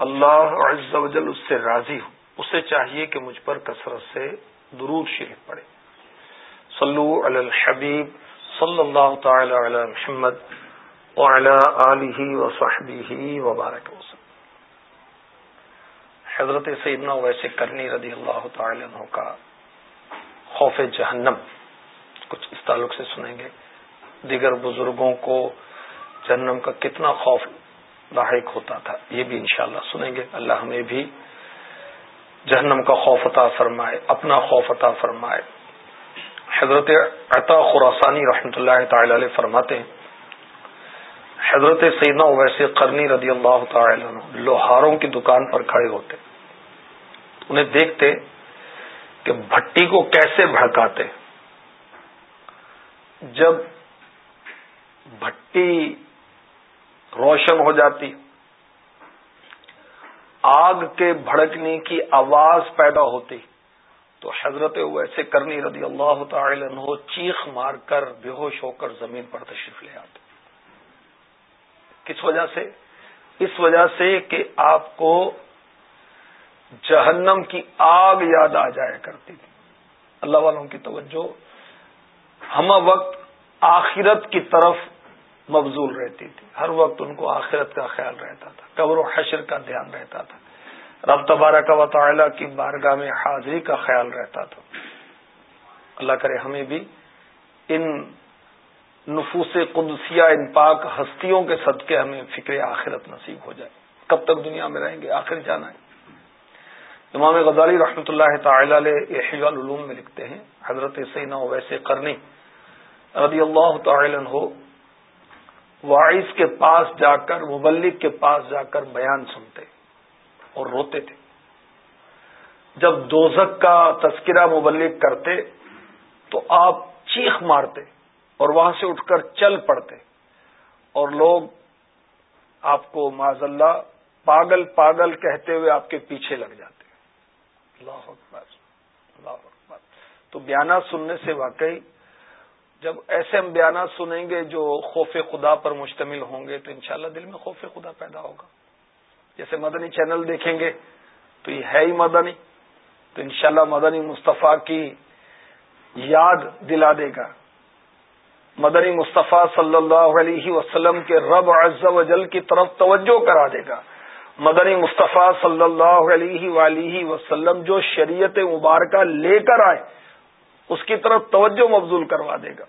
اللہ عز و جل اس سے راضی ہوں۔ اسے چاہیے کہ مجھ پر کثرت سے درود شریف پڑے صلو علی الحبیب صلی اللہ تعالی علی محمد وعلی آلہ وصحبہ وبارک وسلم۔ حضرت سیدنا ویسے کرنی رضی اللہ تعالی عنہ کا خوف جہنم، کچھ اس تعلق سے سنیں گے۔ دیگر بزرگوں کو جہنم کا کتنا خوف لاحق ہوتا تھا۔ یہ بھی انشاءاللہ سنیں گے۔ اللہ ہمیں بھی جہنم کا خوف عطا فرمائے، اپنا خوف عطا فرمائے۔ حضرت عطا خراسانی رحمۃ اللہ تعالی علیہ فرماتے ہیں، حضرت سیدنا ویسے کرنی رضی اللہ تعالی عنہ لوہاروں کی دکان پر کھڑے ہوتے۔ انہیں دیکھتے کہ بھٹی کو کیسے بھڑکاتے۔ جب بھٹی روشن ہو جاتی۔ آگ کے بھڑکنے کی آواز پیدا ہوتی۔ تو حضرت ویسے کرنی رضی اللہ تعالی عنہ چیخ مار کر بے ہوش ہو کر زمین پر تشریف لے آتے۔ کس وجہ سے؟ اس وجہ سے کہ آپ کو جہنم کی آگ یاد آ جایا کرتی۔ تھی اللہ والوں کی توجہ۔ ہم وقت آخرت کی طرف مبزول رہتی تھی۔ ہر وقت ان کو آخرت کا خیال رہتا تھا، قبر و حشر کا دھیان رہتا تھا۔ رب تبارہ کا وطالعہ کی بارگاہ میں حاضری کا خیال رہتا تھا۔ اللہ کرے ہمیں بھی ان نفوس قدسیہ، ان پاک ہستیوں کے صدقے ہمیں فکر آخرت نصیب ہو جائے۔ کب تک دنیا میں رہیں گے؟ آخر جانا ہے۔ امام غزالی رحمۃ اللہ تعالی علیہ العلوم میں لکھتے ہیں، حضرت سینا ویسے کرنی رضی اللہ تعالی عنہ وائس کے پاس جا کر مبلک کے پاس جا کر بیان سنتے اور روتے تھے۔ جب دوزک کا تذکرہ مبلک کرتے تو آپ چیخ مارتے اور وہاں سے اٹھ کر چل پڑتے اور لوگ آپ کو معذ اللہ پاگل پاگل کہتے ہوئے آپ کے پیچھے لگ جاتے۔ اللہ اکبر اللہ اکبر۔ تو بیانات سننے سے واقعی جب ایسے ہم بیانات سنیں گے جو خوف خدا پر مشتمل ہوں گے، تو انشاءاللہ دل میں خوف خدا پیدا ہوگا۔ جیسے مدنی چینل دیکھیں گے، تو یہ ہے ہی مدنی۔ تو انشاءاللہ مدنی مصطفیٰ کی یاد دلا دے گا۔ مدنی مصطفیٰ صلی اللہ علیہ وسلم کے رب عز و جل کی طرف توجہ کرا دے گا۔ مدنی مصطفیٰ صلی اللہ علیہ ولیہ وسلم جو شریعت مبارکہ لے کر آئے اس کی طرف توجہ مبزول کروا دے گا۔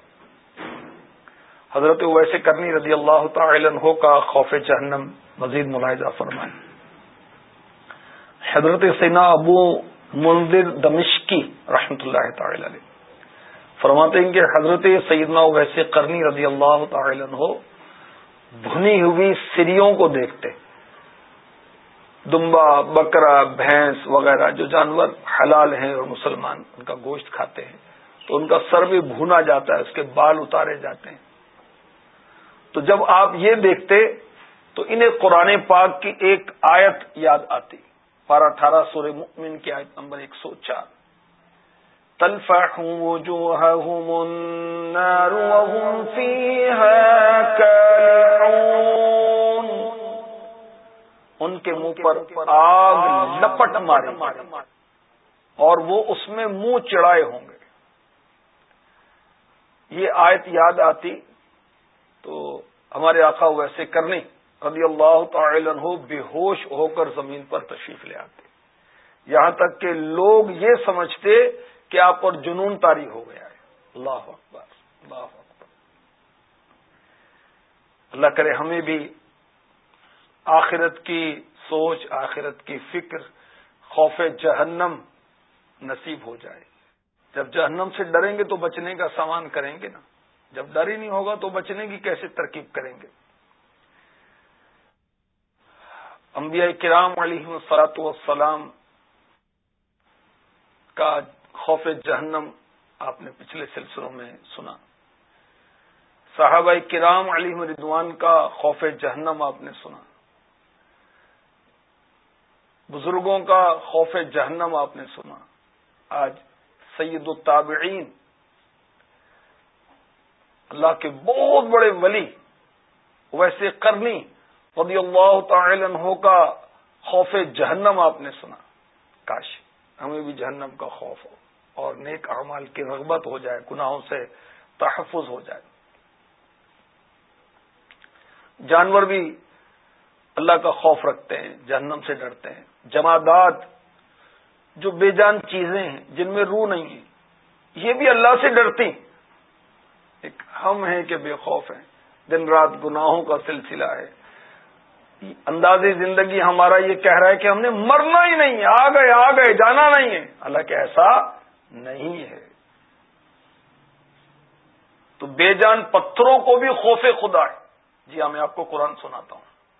حضرت ویسے کرنی رضی اللہ تعالی عنہ کا خوف جہنم مزید ملاحظہ فرمائے حضرت سینا ابو منظر دمشقی رحمت اللہ تعالی علیہ فرماتے ہیں کہ حضرت سیدنا ویسے کرنی رضی اللہ تعالی عنہ بھنی ہوئی سریوں کو دیکھتے۔ دمبا، بکرا، بھینس وغیرہ جو جانور حلال ہیں اور مسلمان ان کا گوشت کھاتے ہیں، تو ان کا سر بھی بھونا جاتا ہے، اس کے بال اتارے جاتے ہیں۔ تو جب آپ یہ دیکھتے، تو انہیں قرآن پاک کی ایک آیت یاد آتی۔ پارہ اٹھارہ سور مؤمن کی آیت نمبر ایک سو چار۔ تلف ان کے منہ پر آگ لپٹ مارے اور وہ اس میں منہ چڑھائے ہوں گے۔ یہ آیت یاد آتی تو ہمارے آقا ویسے کرنے رضی اللہ تعالی عنہ بے ہوش ہو کر زمین پر تشریف لے آتے۔ یہاں تک کہ لوگ یہ سمجھتے کہ آپ پر جنون تاری ہو گیا ہے۔ اللہ اکبر اللہ اکبر۔ اللہ کرے ہمیں بھی آخرت کی سوچ آخرت کی فکر خوف جہنم نصیب ہو جائے۔ جب جہنم سے ڈریں گے تو بچنے کا سامان کریں گے نا۔ جب ڈر ہی نہیں ہوگا تو بچنے کی کیسے ترکیب کریں گے؟ انبیاء کرام علیہ سلاط والسلام کا خوف جہنم آپ نے پچھلے سلسلوں میں سنا۔ صحابہ کرام علی مردوان کا خوف جہنم آپ نے سنا۔ بزرگوں کا خوف جہنم آپ نے سنا۔ آج سید التابعین، اللہ کے بہت بڑے ولی ویسے کرنی رضی اللہ تعالی عنہ کا خوف جہنم آپ نے سنا۔ کاش ہمیں بھی جہنم کا خوف ہو اور نیک اعمال کی رغبت ہو جائے، گناہوں سے تحفظ ہو جائے۔ جانور بھی اللہ کا خوف رکھتے ہیں، جہنم سے ڈرتے ہیں۔ جمادات جو بے جان چیزیں ہیں، جن میں روح نہیں ہے، یہ بھی اللہ سے ڈرتی ایک ہم ہیں کہ بے خوف ہیں۔ دن رات گناہوں کا سلسلہ ہے۔ اندازی زندگی ہمارا یہ کہہ رہا ہے کہ ہم نے مرنا ہی نہیں آ گئے آ گئے، جانا نہیں ہے۔ اللہ کہ ایسا نہیں ہے۔ تو بے جان پتھروں کو بھی خوف خدا ہے۔ جی ہاں میں آپ کو قرآن سناتا ہوں۔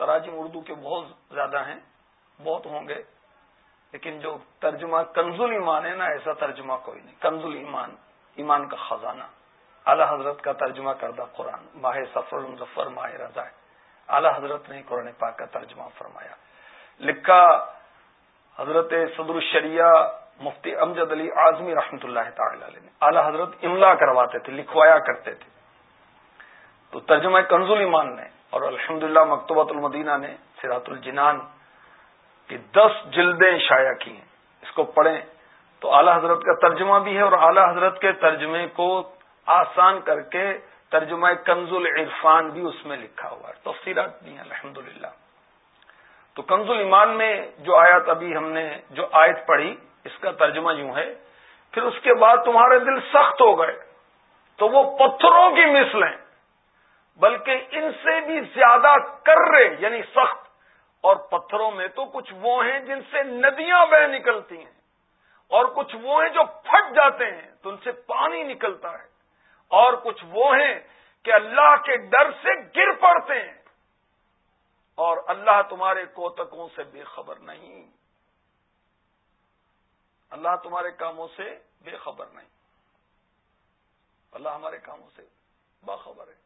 تراجم اردو کے بہت زیادہ ہیں، بہت ہوں گے، لیکن جو ترجمہ کنزل ایمان ہے نا، ایسا ترجمہ کوئی نہیں۔ کنزل ایمان ایمان کا خزانہ۔ اعلی حضرت کا ترجمہ کردہ قرآن، ماہ سفر المظفر، ماہ رضا ہے۔ اعلی حضرت نے قرآن پاک کا ترجمہ فرمایا۔ لکھا حضرت صدر الشریعہ مفتی امجد علی اعظمی رحمۃ اللہ تعالی علیہ نے۔ اعلی حضرت املا کرواتے تھے، لکھوایا کرتے تھے۔ تو ترجمہ کنزول ایمان نے اور الحمد للہ مکتوبۃ المدینہ نے سراط الجنان کی دس جلدیں شائع کی ہیں۔ اس کو پڑھیں تو اعلی حضرت کا ترجمہ بھی ہے اور اعلی حضرت کے ترجمے کو آسان کر کے ترجمہ کنز العرفان بھی اس میں لکھا ہوا ہے۔ تفصیلات بھی ہیں الحمد تو کنز ایمان میں جو آیت ابھی ہم نے جو آیت پڑھی، اس کا ترجمہ یوں ہے، پھر اس کے بعد تمہارے دل سخت ہو گئے، تو وہ پتھروں کی مثلیں بلکہ ان سے بھی زیادہ کر رہے یعنی سخت۔ اور پتھروں میں تو کچھ وہ ہیں جن سے ندیاں بہ نکلتی ہیں۔ اور کچھ وہ ہیں جو پھٹ جاتے ہیں، تو ان سے پانی نکلتا ہے۔ اور کچھ وہ ہیں کہ اللہ کے ڈر سے گر پڑتے ہیں۔ اور اللہ تمہارے کوتکوں سے بے خبر نہیں۔ اللہ تمہارے کاموں سے بے خبر نہیں۔ اللہ ہمارے کاموں سے باخبر ہے۔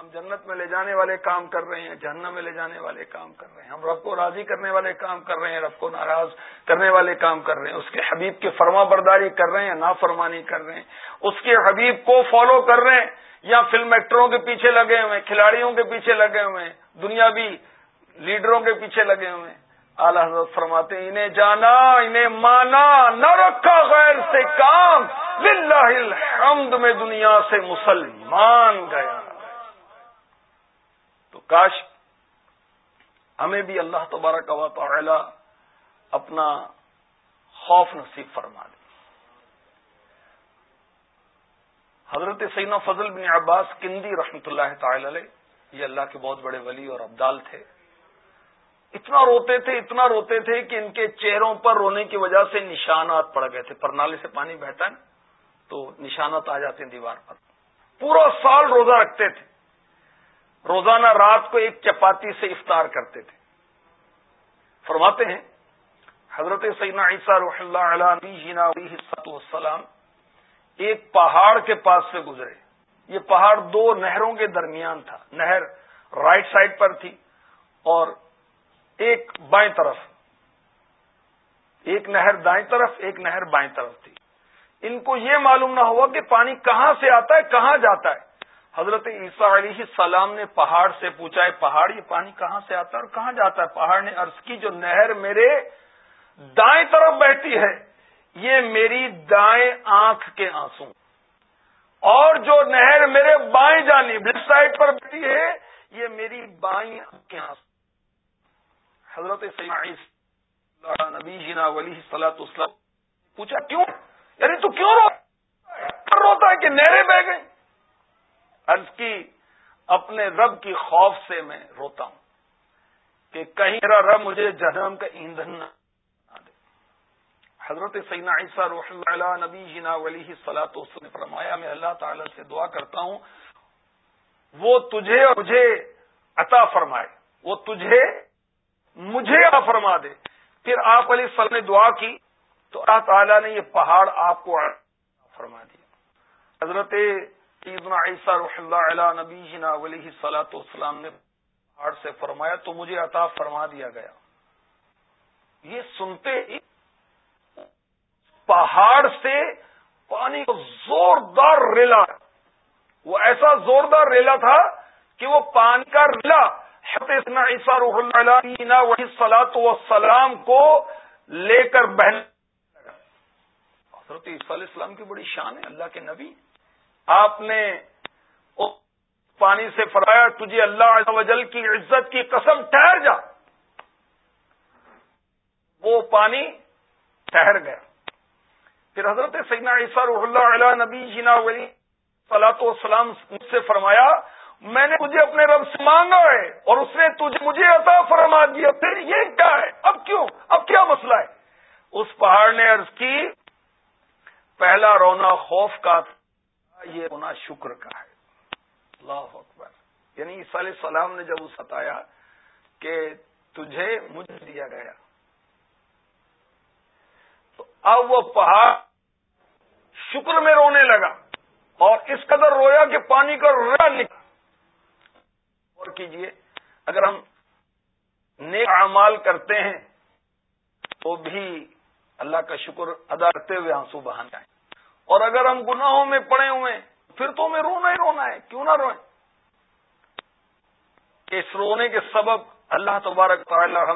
ہم جنت میں لے جانے والے کام کر رہے ہیں، جہنم میں لے جانے والے کام کر رہے ہیں۔ ہم رب کو راضی کرنے والے کام کر رہے ہیں، رب کو ناراض کرنے والے کام کر رہے ہیں۔ اس کے حبیب کی فرما برداری کر رہے ہیں، نافرمانی کر رہے ہیں۔ اس کے حبیب کو فالو کر رہے ہیں۔ یا فلم ایکٹروں کے پیچھے لگے ہوئے ہیں، کھلاڑیوں کے پیچھے لگے ہوئے ہیں، دنیاوی لیڈروں کے پیچھے لگے ہوئے ہیں۔ اعلی حضرت فرماتے ہیں، انہیں جانا، انہیں مانا، نہ رکھا غیر سے کام۔ للہ الحمد میں دنیا سے مسلمان گیا۔ کاش ہمیں بھی اللہ تبارک و تعالی اپنا خوف نصیب فرما دے۔ حضرت سینا فضل بن عباس کندی رحمت اللہ تعالی علیہ، یہ اللہ کے بہت بڑے ولی اور ابدال تھے۔ اتنا روتے تھے، اتنا روتے تھے کہ ان کے چہروں پر رونے کی وجہ سے نشانات پڑ گئے تھے۔ پرنالے سے پانی بہتا ہے تو نشانات آ جاتے ہیں دیوار پر۔ پورا سال روزہ رکھتے تھے۔ روزانہ رات کو ایک چپاتی سے افطار کرتے تھے۔ فرماتے ہیں، حضرت سیدنا عیسیٰ رح اللہ علیہ وسلام ایک پہاڑ کے پاس سے گزرے۔ یہ پہاڑ دو نہروں کے درمیان تھا۔ نہر رائٹ سائڈ پر تھی اور ایک بائیں طرف، ایک نہر دائیں طرف، ایک نہر بائیں طرف تھی۔ ان کو یہ معلوم نہ ہوا کہ پانی کہاں سے آتا ہے، کہاں جاتا ہے۔ حضرت عیسیٰ علیہ السلام نے پہاڑ سے پوچھا ہے پہاڑ، یہ پانی کہاں سے آتا ہے اور کہاں جاتا ہے؟ پہاڑ نے عرض کی، جو نہر میرے دائیں طرف بہتی ہے، یہ میری دائیں آنکھ کے آنسو۔ اور جو نہر میرے بائیں جانی بل سائڈ پر بہتی ہے، یہ میری بائیں آنکھ کے آنسو۔ حضرت نبی جینا ولی سلاۃ اسلام پوچھا، کیوں؟ یعنی تو کیوں روتا ہے کہ نہریں بہ گئی عرض کی، اپنے رب کی خوف سے میں روتا ہوں کہ کہیں میرا رب مجھے جہنم کا ایندھن نہ دے۔ حضرت سینا عیسیٰ روح اللہ نبی جینا ولی سلاۃ نے فرمایا، میں اللہ تعالی سے دعا کرتا ہوں، وہ تجھے اور مجھے عطا فرمائے۔ وہ تجھے مجھے دے۔ پھر آپ علیہ السلام نے دعا کی، تو اللہ تعالیٰ نے یہ پہاڑ آپ کو فرما دیا۔ حضرت عیدنا عیسیٰ رح اللہ علیہ نبی جنا ولی صلاحت والسلام نے پہاڑ سے فرمایا تو مجھے عطا فرما دیا گیا۔ یہ سنتے ہی پہاڑ سے پانی کو زوردار ریلا۔ وہ ایسا زوردار ریلا تھا کہ وہ پانی کا ریلا عیسیٰ روح اللہ وہی سلاط و سلام کو لے کر بہن حضرت عیسیٰ علیہ السلام کی بڑی شان ہے، اللہ کے نبی۔ آپ نے پانی سے فرایا تجھے اللہ عز و جل کی عزت کی قسم ٹھہر جا۔ وہ پانی ٹھہر گیا۔ پھر حضرت سیدنا عیسیٰ روح اللہ علیہ نبی جنا ولی صلاح والسلام سے فرمایا، میں نے تجھے اپنے رب سے مانگا ہے اور اس نے تجھے مجھے عطا فرما دیا پھر یہ کیا ہے؟ اب کیوں؟ اب کیا مسئلہ ہے؟ اس پہاڑ نے عرض کی، پہلا رونا خوف کا تھا یہ رونا شکر کا ہے۔ اللہ اکبر۔ یعنی علیہ السلام نے جب اس بتایا کہ تجھے مجھے دیا گیا، تو اب وہ پہاڑ شکر میں رونے لگا اور اس قدر رویا کہ پانی کا ریا نکلا۔ اور کیجیے، اگر ہم نیک اعمال کرتے ہیں تو بھی اللہ کا شکر ادا کرتے ہوئے آنسو بہان جائیں۔ اور اگر ہم گناہوں میں پڑے ہوئے پھر تو ہمیں رونا ہی رونا ہے، کیوں نہ روئیں؟ اس رونے کے سبب اللہ تبارک تعالی ہمیں